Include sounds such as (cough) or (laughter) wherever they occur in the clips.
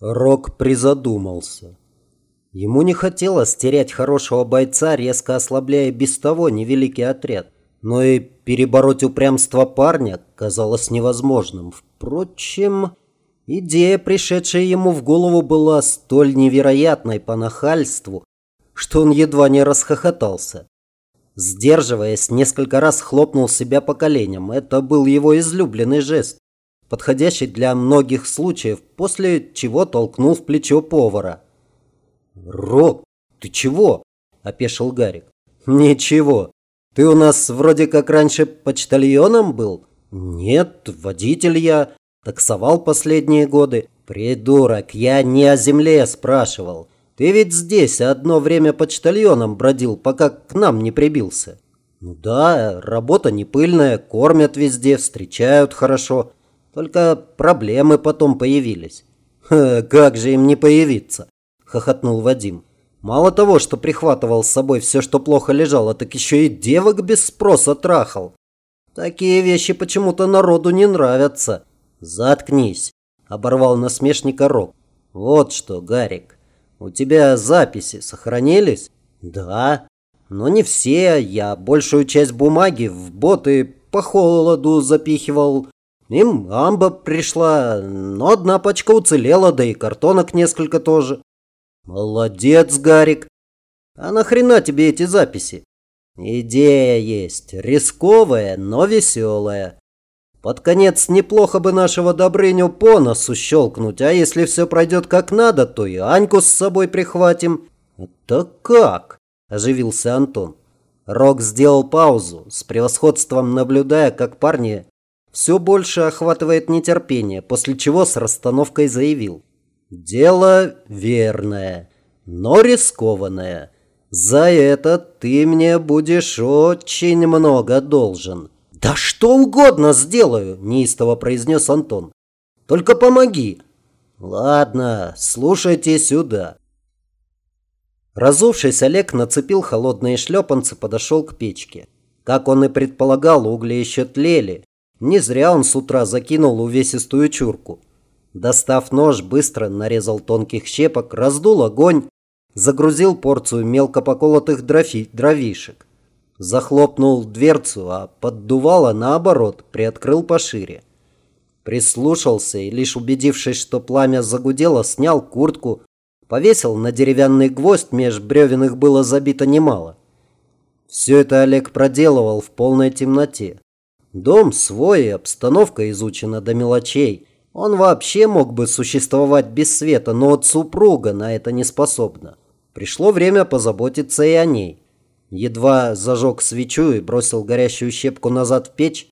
Рок призадумался. Ему не хотелось терять хорошего бойца, резко ослабляя без того невеликий отряд. Но и перебороть упрямство парня казалось невозможным. Впрочем, идея, пришедшая ему в голову, была столь невероятной по нахальству, что он едва не расхохотался. Сдерживаясь, несколько раз хлопнул себя по коленям. Это был его излюбленный жест подходящий для многих случаев, после чего толкнул в плечо повара. «Рок, ты чего?» – опешил Гарик. «Ничего. Ты у нас вроде как раньше почтальоном был?» «Нет, водитель я. Таксовал последние годы». «Придурок, я не о земле спрашивал. Ты ведь здесь одно время почтальоном бродил, пока к нам не прибился». «Ну да, работа не пыльная, кормят везде, встречают хорошо. Только проблемы потом появились. как же им не появиться? Хохотнул Вадим. Мало того, что прихватывал с собой все, что плохо лежало, так еще и девок без спроса трахал. Такие вещи почему-то народу не нравятся. Заткнись, оборвал насмешника Рок. Вот что, Гарик, у тебя записи сохранились? Да, но не все. Я большую часть бумаги в боты по холоду запихивал. Им амба пришла, но одна пачка уцелела, да и картонок несколько тоже. Молодец, Гарик. А нахрена тебе эти записи? Идея есть, рисковая, но веселая. Под конец неплохо бы нашего Добрыню по носу щелкнуть, а если все пройдет как надо, то и Аньку с собой прихватим. Это как? Оживился Антон. Рок сделал паузу, с превосходством наблюдая, как парни все больше охватывает нетерпение, после чего с расстановкой заявил. «Дело верное, но рискованное. За это ты мне будешь очень много должен». «Да что угодно сделаю!» – неистово произнес Антон. «Только помоги!» «Ладно, слушайте сюда». Разувшись, Олег нацепил холодные шлепанцы, подошел к печке. Как он и предполагал, угли еще тлели, не зря он с утра закинул увесистую чурку. Достав нож, быстро нарезал тонких щепок, раздул огонь, загрузил порцию мелко поколотых дровишек. Захлопнул дверцу, а поддувало, наоборот, приоткрыл пошире. Прислушался и, лишь убедившись, что пламя загудело, снял куртку, повесил на деревянный гвоздь, меж бревен их было забито немало. Все это Олег проделывал в полной темноте. Дом свой, обстановка изучена до мелочей. Он вообще мог бы существовать без света, но от супруга на это не способна. Пришло время позаботиться и о ней. Едва зажег свечу и бросил горящую щепку назад в печь,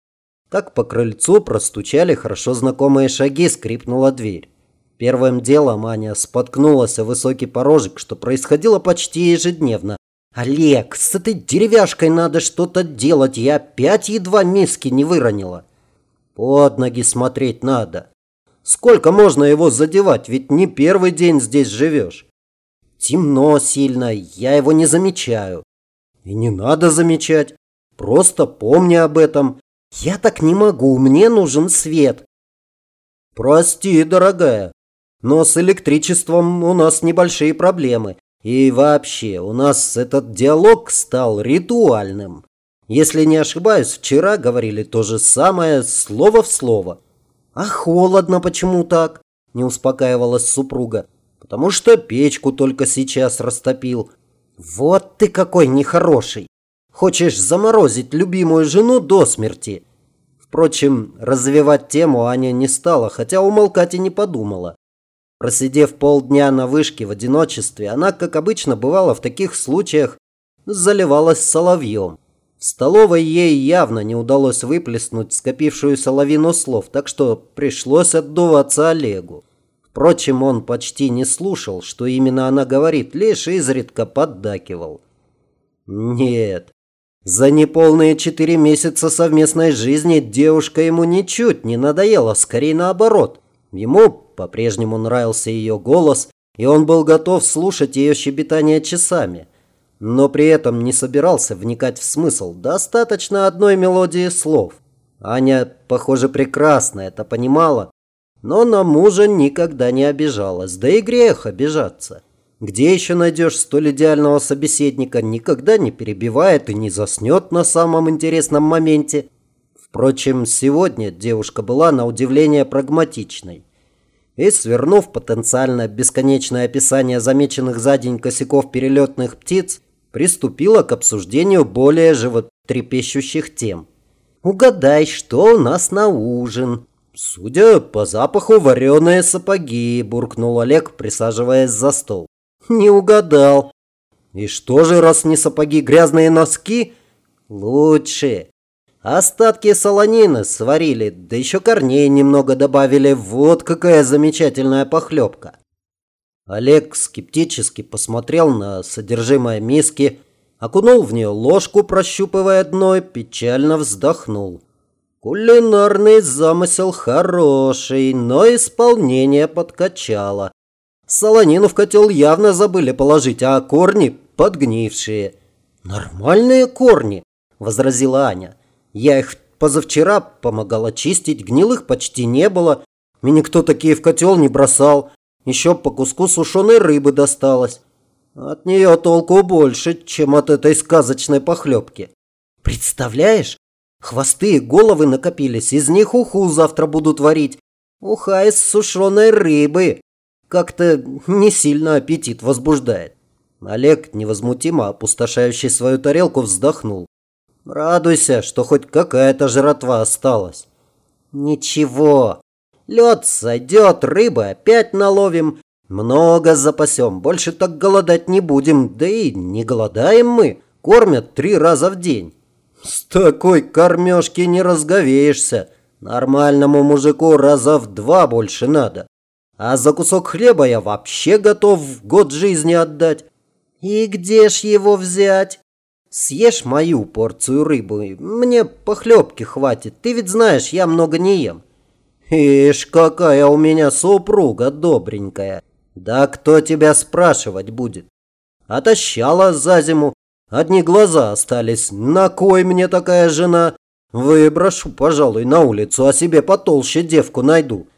как по крыльцу простучали хорошо знакомые шаги, скрипнула дверь. Первым делом Аня споткнулась о высокий порожек, что происходило почти ежедневно, «Олег, с этой деревяшкой надо что-то делать. Я опять едва миски не выронила». «Под ноги смотреть надо. Сколько можно его задевать? Ведь не первый день здесь живешь». «Темно сильно, я его не замечаю». «И не надо замечать. Просто помни об этом. Я так не могу, мне нужен свет». «Прости, дорогая, но с электричеством у нас небольшие проблемы. И вообще, у нас этот диалог стал ритуальным. Если не ошибаюсь, вчера говорили то же самое слово в слово. А холодно почему так? Не успокаивалась супруга. Потому что печку только сейчас растопил. Вот ты какой нехороший. Хочешь заморозить любимую жену до смерти. Впрочем, развивать тему Аня не стала, хотя умолкать и не подумала. Просидев полдня на вышке в одиночестве, она, как обычно бывало в таких случаях, заливалась соловьем. В столовой ей явно не удалось выплеснуть скопившуюся лавину слов, так что пришлось отдуваться Олегу. Впрочем, он почти не слушал, что именно она говорит, лишь изредка поддакивал. Нет, за неполные четыре месяца совместной жизни девушка ему ничуть не надоела, скорее наоборот. Ему по-прежнему нравился ее голос, и он был готов слушать ее щебетание часами. Но при этом не собирался вникать в смысл. Достаточно одной мелодии слов. Аня, похоже, прекрасно это понимала Но на мужа никогда не обижалась, да и грех обижаться. Где еще найдешь столь идеального собеседника, никогда не перебивает и не заснет на самом интересном моменте. Впрочем, сегодня девушка была на удивление прагматичной. И, свернув потенциально бесконечное описание замеченных за день косяков перелетных птиц, приступила к обсуждению более животрепещущих тем. «Угадай, что у нас на ужин?» «Судя по запаху, вареные сапоги», – буркнул Олег, присаживаясь за стол. Не угадал. И что же, раз не сапоги, грязные носки? Лучше. Остатки солонины сварили, да еще корней немного добавили. Вот какая замечательная похлебка. Олег скептически посмотрел на содержимое миски, окунул в нее ложку, прощупывая дно, и печально вздохнул. Кулинарный замысел хороший, но исполнение подкачало. Солонину в котел явно забыли положить, а корни подгнившие. «Нормальные корни», – возразила Аня. «Я их позавчера помогала чистить, гнилых почти не было. Мне никто такие в котел не бросал. Еще по куску сушеной рыбы досталось. От нее толку больше, чем от этой сказочной похлебки. Представляешь? Хвосты и головы накопились, из них уху завтра будут варить. Уха из сушеной рыбы. Как-то не сильно аппетит возбуждает. Олег, невозмутимо опустошающий свою тарелку, вздохнул. Радуйся, что хоть какая-то жратва осталась. Ничего. Лед сойдет, рыбы опять наловим. Много запасем, больше так голодать не будем. Да и не голодаем мы. Кормят три раза в день. С такой кормежки не разговеешься. Нормальному мужику раза в два больше надо. А за кусок хлеба я вообще готов год жизни отдать. И где ж его взять? Съешь мою порцию рыбы, мне похлебки хватит. Ты ведь знаешь, я много не ем. Ишь, какая у меня супруга добренькая. Да кто тебя спрашивать будет? Отощала за зиму. Одни глаза остались. На кой мне такая жена? Выброшу, пожалуй, на улицу, а себе потолще девку найду.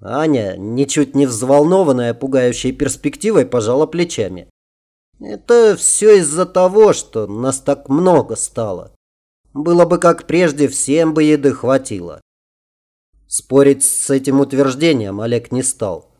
Аня, ничуть не взволнованная пугающей перспективой, пожала плечами. Это все из-за того, что нас так много стало. Было бы как прежде, всем бы еды хватило. Спорить с этим утверждением Олег не стал.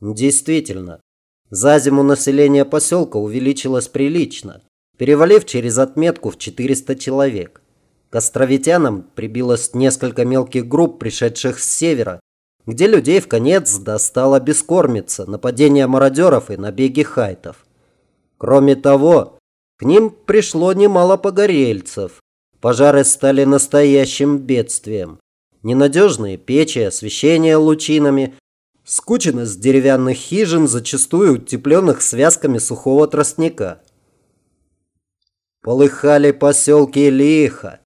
Действительно, за зиму население поселка увеличилось прилично, перевалив через отметку в 400 человек. К островитянам прибилось несколько мелких групп, пришедших с севера, где людей в конец достала бескормица, нападения мародеров и набеги хайтов. Кроме того, к ним пришло немало погорельцев. Пожары стали настоящим бедствием. Ненадежные печи, освещение лучинами, скученность деревянных хижин, зачастую утепленных связками сухого тростника. Полыхали поселки лихо,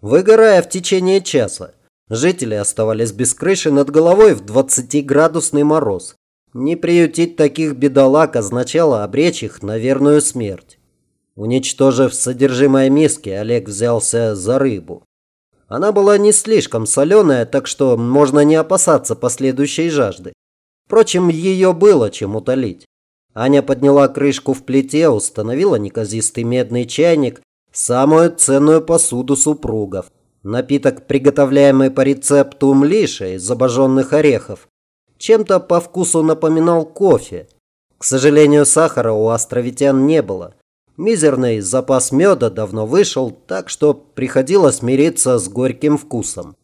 выгорая в течение часа. Жители оставались без крыши над головой в 20-градусный мороз. Не приютить таких бедолаг означало обречь их на верную смерть. Уничтожив содержимое миски, Олег взялся за рыбу. Она была не слишком соленая, так что можно не опасаться последующей жажды. Впрочем, ее было чем утолить. Аня подняла крышку в плите, установила неказистый медный чайник, самую ценную посуду супругов – Напиток, приготовляемый по рецепту млиша из обожженных орехов, чем-то по вкусу напоминал кофе. К сожалению, сахара у островитян не было. Мизерный запас меда давно вышел, так что приходилось мириться с горьким вкусом.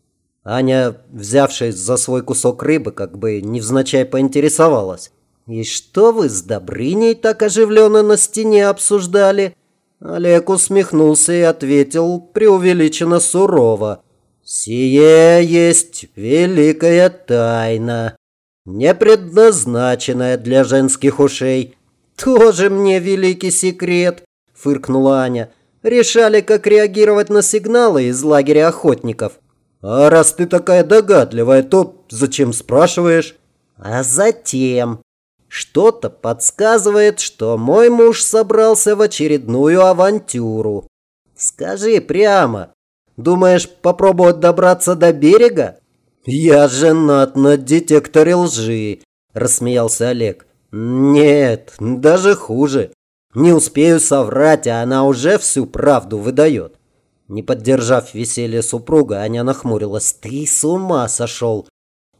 Аня, взявшись за свой кусок рыбы, как бы невзначай поинтересовалась. «И что вы с Добрыней так оживленно на стене обсуждали?» Олег усмехнулся и ответил преувеличенно сурово. «Сие есть великая тайна, не предназначенная для женских ушей». «Тоже мне великий секрет», – фыркнула Аня. «Решали, как реагировать на сигналы из лагеря охотников». «А раз ты такая догадливая, то зачем спрашиваешь?» «А затем, что-то подсказывает, что мой муж собрался в очередную авантюру. Скажи прямо, думаешь попробовать добраться до берега? «Я женат на детекторе лжи», – рассмеялся Олег. «Нет, даже хуже. Не успею соврать, а она уже всю правду выдает». Не поддержав веселье супруга, Аня нахмурилась. «Ты с ума сошел!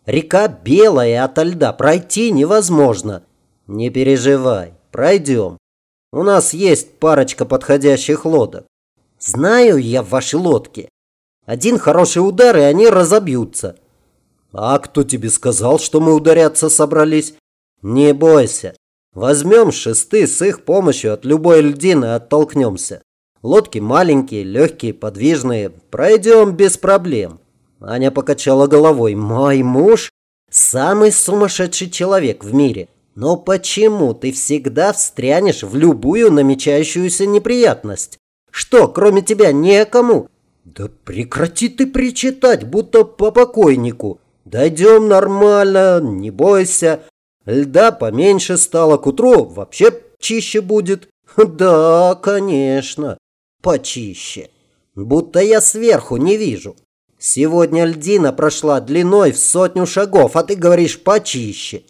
Река белая ото льда, пройти невозможно!» «Не переживай, пройдем. У нас есть парочка подходящих лодок. Знаю я ваши лодки. Один хороший удар, и они разобьются. А кто тебе сказал, что мы ударяться собрались? Не бойся. Возьмем шесты с их помощью от любой льдины оттолкнемся. Лодки маленькие, легкие, подвижные. Пройдем без проблем. Аня покачала головой. Мой муж самый сумасшедший человек в мире. Но почему ты всегда встрянешь в любую намечающуюся неприятность? Что, кроме тебя, некому? Да прекрати ты причитать, будто по покойнику. Дойдем нормально, не бойся. Льда поменьше стало, к утру вообще чище будет. (laughs) Да, конечно, почище. Будто я сверху не вижу. Сегодня льдина прошла длиной в сотню шагов, а ты говоришь почище.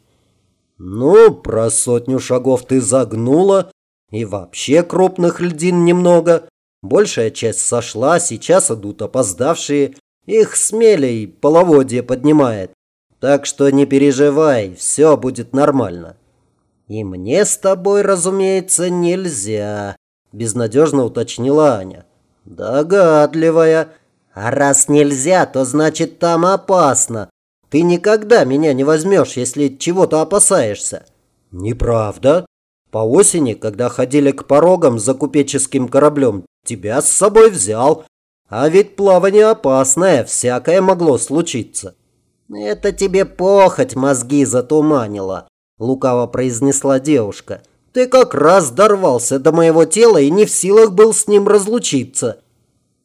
Ну, про сотню шагов ты загнула. И вообще крупных льдин немного. Большая часть сошла, сейчас идут опоздавшие. Их смелей половодье поднимает. Так что не переживай, все будет нормально. И мне с тобой, разумеется, нельзя, безнадежно уточнила Аня. Догадливая. А раз нельзя, то значит там опасно. Ты никогда меня не возьмешь, если чего-то опасаешься. Неправда. По осени, когда ходили к порогам за купеческим кораблем, тебя с собой взял. А ведь плавание опасное, всякое могло случиться. Это тебе похоть мозги затуманила, лукаво произнесла девушка. Ты как раз дорвался до моего тела и не в силах был с ним разлучиться.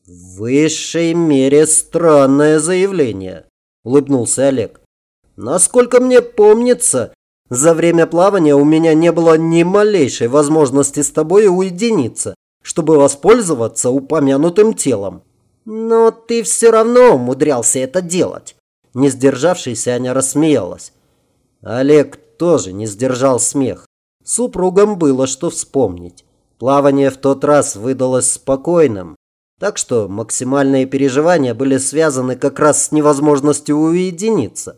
В высшей мере странное заявление, улыбнулся Олег. Насколько мне помнится, за время плавания у меня не было ни малейшей возможности с тобой уединиться, чтобы воспользоваться упомянутым телом. Но ты все равно умудрялся это делать. Не сдержавшись, Аня рассмеялась. Олег тоже не сдержал смех. Супругам было что вспомнить. Плавание в тот раз выдалось спокойным, так что максимальные переживания были связаны как раз с невозможностью уединиться.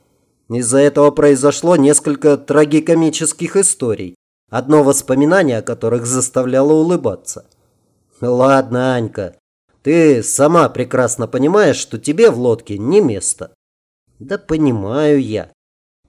Из-за этого произошло несколько трагикомических историй, одно воспоминание о которых заставляло улыбаться. «Ладно, Анька, ты сама прекрасно понимаешь, что тебе в лодке не место». «Да понимаю я.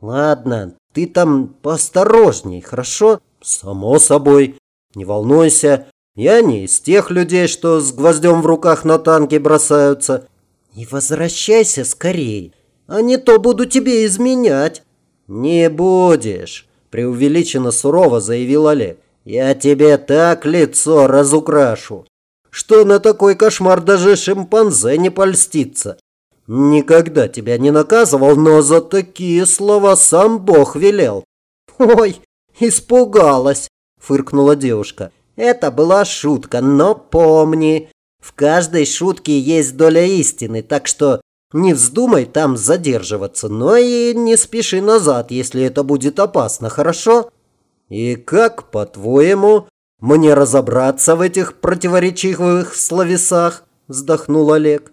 Ладно, ты там поосторожней, хорошо?» «Само собой. Не волнуйся. Я не из тех людей, что с гвоздем в руках на танке бросаются. И возвращайся скорее а не то буду тебе изменять». «Не будешь», – преувеличенно сурово заявил Олег. «Я тебе так лицо разукрашу, что на такой кошмар даже шимпанзе не польстится. Никогда тебя не наказывал, но за такие слова сам Бог велел». «Ой, испугалась», – фыркнула девушка. «Это была шутка, но помни, в каждой шутке есть доля истины, так что не вздумай там задерживаться, но и не спеши назад, если это будет опасно, хорошо? И как, по-твоему, мне разобраться в этих противоречивых словесах? Вздохнул Олег.